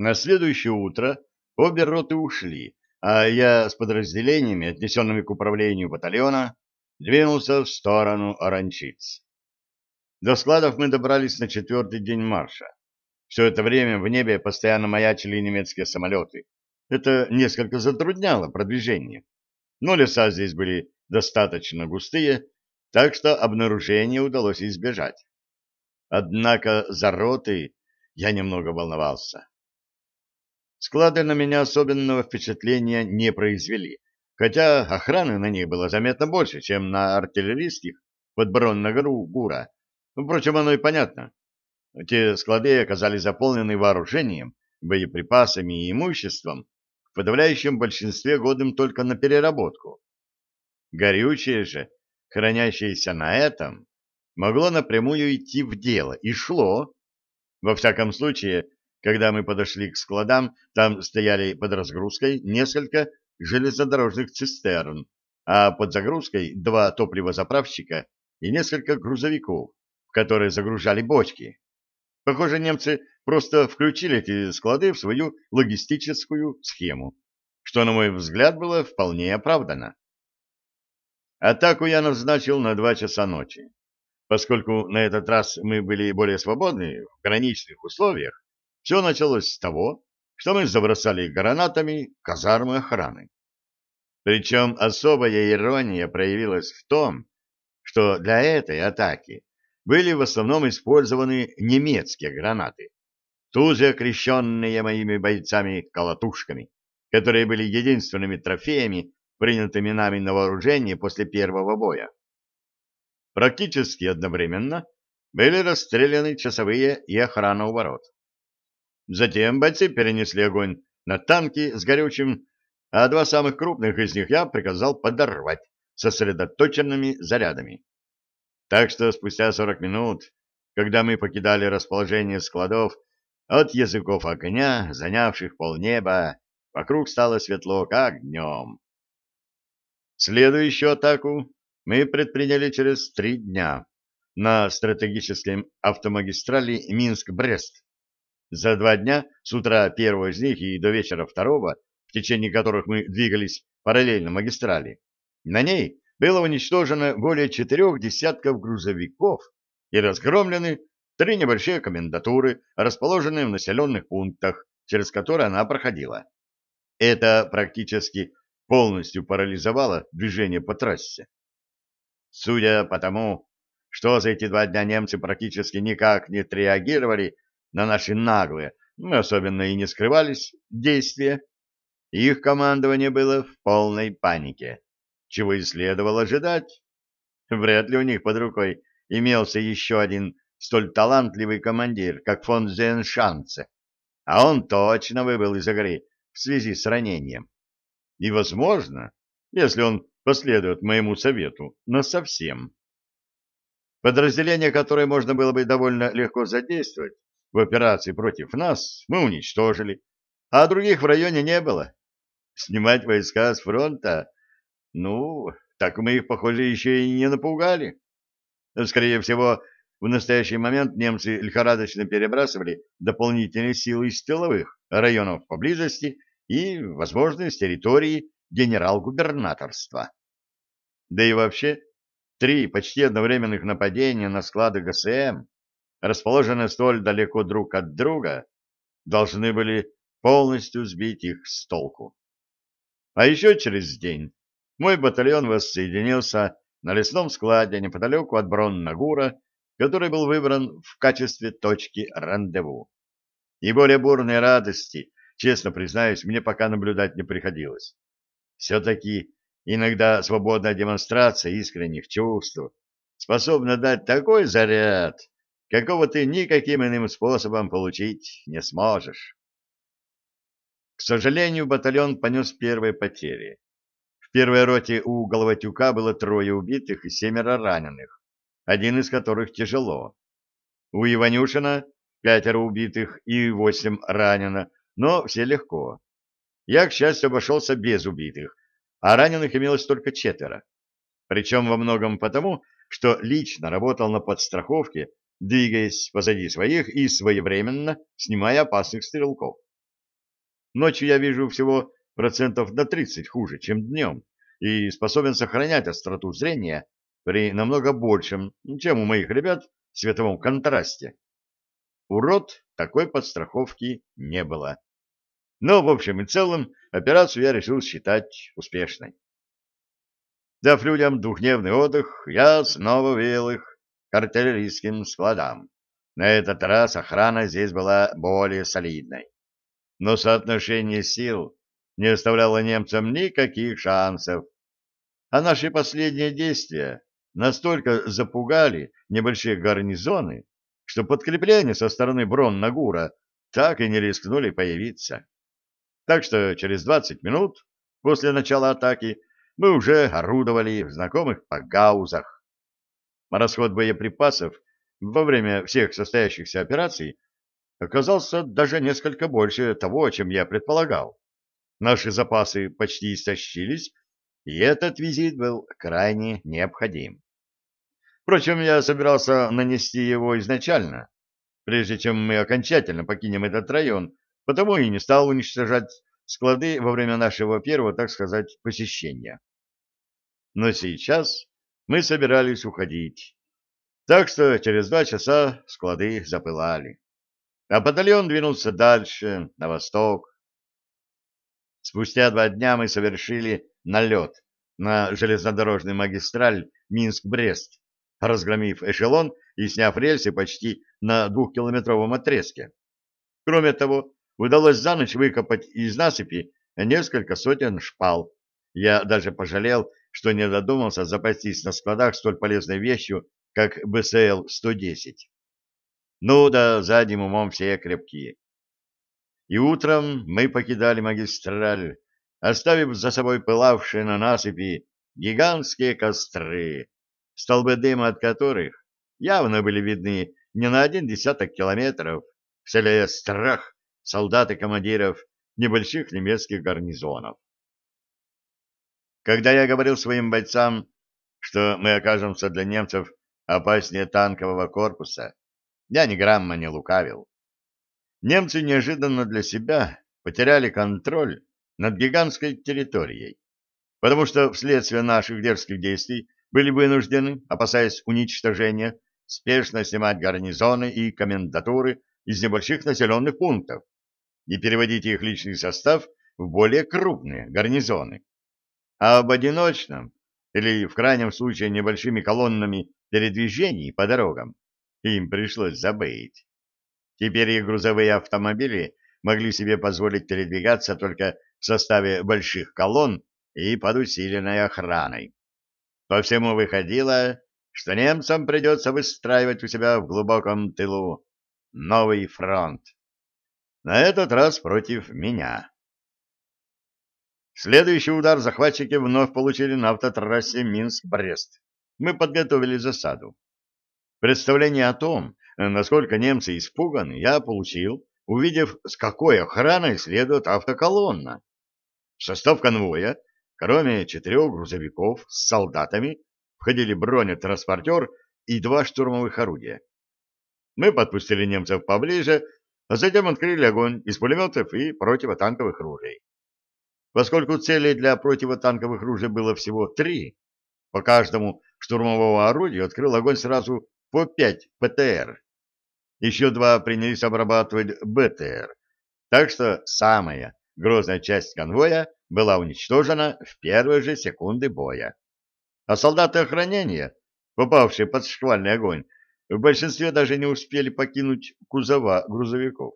На следующее утро обе роты ушли, а я с подразделениями, отнесенными к управлению батальона, двинулся в сторону Оранчиц. До складов мы добрались на четвертый день марша. Все это время в небе постоянно маячили немецкие самолеты. Это несколько затрудняло продвижение. Но леса здесь были достаточно густые, так что обнаружение удалось избежать. Однако за ротой я немного волновался. Склады на меня особенного впечатления не произвели, хотя охраны на них было заметно больше, чем на артиллерийских под Бронногру-Бура. Впрочем, оно и понятно. Те склады оказались заполнены вооружением, боеприпасами и имуществом, в подавляющем большинстве годом только на переработку. Горючее же, хранящееся на этом, могло напрямую идти в дело, и шло. Во всяком случае, когда мы подошли к складам, там стояли под разгрузкой несколько железнодорожных цистерн, а под загрузкой два топливозаправщика и несколько грузовиков, в которые загружали бочки. Похоже, немцы просто включили эти склады в свою логистическую схему, что, на мой взгляд, было вполне оправдано. Атаку я назначил на два часа ночи. Поскольку на этот раз мы были более свободны в граничных условиях, все началось с того, что мы забросали гранатами казармы охраны. Причем особая ирония проявилась в том, что для этой атаки были в основном использованы немецкие гранаты, тут же окрещенные моими бойцами колотушками, которые были единственными трофеями, принятыми нами на вооружение после первого боя. Практически одновременно были расстреляны часовые и охрана у ворот. Затем бойцы перенесли огонь на танки с горючим, а два самых крупных из них я приказал подорвать сосредоточенными зарядами. Так что спустя 40 минут, когда мы покидали расположение складов, от языков огня, занявших полнеба, вокруг стало светло, как днем. Следующую атаку мы предприняли через три дня на стратегической автомагистрали Минск-Брест. За два дня, с утра первого из них и до вечера второго, в течение которых мы двигались параллельно магистрали, на ней было уничтожено более четырех десятков грузовиков и разгромлены три небольшие комендатуры, расположенные в населенных пунктах, через которые она проходила. Это практически полностью парализовало движение по трассе. Судя по тому, что за эти два дня немцы практически никак не отреагировали на наши наглые, мы особенно и не скрывались, действия, их командование было в полной панике, чего и следовало ожидать. Вряд ли у них под рукой имелся еще один столь талантливый командир, как фон Зеншанце, а он точно выбыл из игры в связи с ранением. И, возможно, если он последует моему совету, но совсем. Подразделение, которое можно было бы довольно легко задействовать в операции против нас, мы уничтожили, а других в районе не было. Снимать войска с фронта, ну, так мы их, похоже, еще и не напугали. Скорее всего, в настоящий момент немцы лихорадочно перебрасывали дополнительные силы из тыловых районов поблизости и, возможно, с территории генерал-губернаторства. Да и вообще, три почти одновременных нападения на склады ГСМ, расположенные столь далеко друг от друга, должны были полностью сбить их с толку. А еще через день мой батальон воссоединился на лесном складе неподалеку от Броннагура, который был выбран в качестве точки рандеву. И более бурной радости, честно признаюсь, мне пока наблюдать не приходилось. Все-таки Иногда свободная демонстрация искренних чувств способна дать такой заряд, какого ты никаким иным способом получить не сможешь. К сожалению, батальон понес первые потери. В первой роте у Головатюка было трое убитых и семеро раненых, один из которых тяжело. У Иванюшина пятеро убитых и восемь ранено, но все легко. Я, к счастью, обошелся без убитых, а раненых имелось только четверо. Причем во многом потому, что лично работал на подстраховке, двигаясь позади своих и своевременно снимая опасных стрелков. ночью я вижу всего процентов на 30 хуже, чем днем, и способен сохранять остроту зрения при намного большем, чем у моих ребят, световом контрасте. У рот такой подстраховки не было. Но, в общем и целом, операцию я решил считать успешной. Дав людям двухдневный отдых, я снова вел их к артиллерийским складам. На этот раз охрана здесь была более солидной. Но соотношение сил не оставляло немцам никаких шансов. А наши последние действия настолько запугали небольшие гарнизоны, что подкрепления со стороны Брон-Нагура так и не рискнули появиться. Так что через 20 минут после начала атаки мы уже орудовали в знакомых погаузах. Расход боеприпасов во время всех состоящихся операций оказался даже несколько больше того, чем я предполагал. Наши запасы почти истощились, и этот визит был крайне необходим. Впрочем, я собирался нанести его изначально, прежде чем мы окончательно покинем этот район, потому и не стал уничтожать склады во время нашего первого, так сказать, посещения. Но сейчас мы собирались уходить, так что через два часа склады запылали, а батальон двинулся дальше, на восток. Спустя два дня мы совершили налет на железнодорожную магистраль Минск-Брест, разгромив эшелон и сняв рельсы почти на двухкилометровом отрезке. Кроме того, удалось за ночь выкопать из насыпи несколько сотен шпал. Я даже пожалел, что не додумался запастись на складах столь полезной вещью, как БСЛ-110. Ну да, задним умом все крепкие. И утром мы покидали магистраль, оставив за собой пылавшие на насыпи гигантские костры, столбы дыма от которых явно были видны не на один десяток километров, вселяя страх солдат и командиров небольших немецких гарнизонов. Когда я говорил своим бойцам, что мы окажемся для немцев опаснее танкового корпуса, я ни грамма не лукавил. Немцы неожиданно для себя потеряли контроль над гигантской территорией, потому что вследствие наших дерзких действий были вынуждены, опасаясь уничтожения, спешно снимать гарнизоны и комендатуры из небольших населенных пунктов и переводить их личный состав в более крупные гарнизоны. А об одиночном или, в крайнем случае, небольшими колоннами передвижений по дорогам им пришлось забыть. Теперь и грузовые автомобили могли себе позволить передвигаться только в составе больших колонн и под усиленной охраной. По всему выходило, что немцам придется выстраивать у себя в глубоком тылу новый фронт. На этот раз против меня. Следующий удар захватчики вновь получили на автотрассе Минск-Брест. Мы подготовили засаду. Представление о том, насколько немцы испуганы, я получил, увидев, с какой охраной следует автоколонна. В состав конвоя Кроме четырех грузовиков с солдатами входили бронетранспортер и два штурмовых орудия. Мы подпустили немцев поближе, а затем открыли огонь из пулеметов и противотанковых ружей. Поскольку целей для противотанковых ружей было всего три, по каждому штурмовому орудию открыл огонь сразу по пять ПТР. Еще два принялись обрабатывать БТР. Так что самая грозная часть конвоя была уничтожена в первые же секунды боя. А солдаты охранения, попавшие под шквальный огонь, в большинстве даже не успели покинуть кузова грузовиков.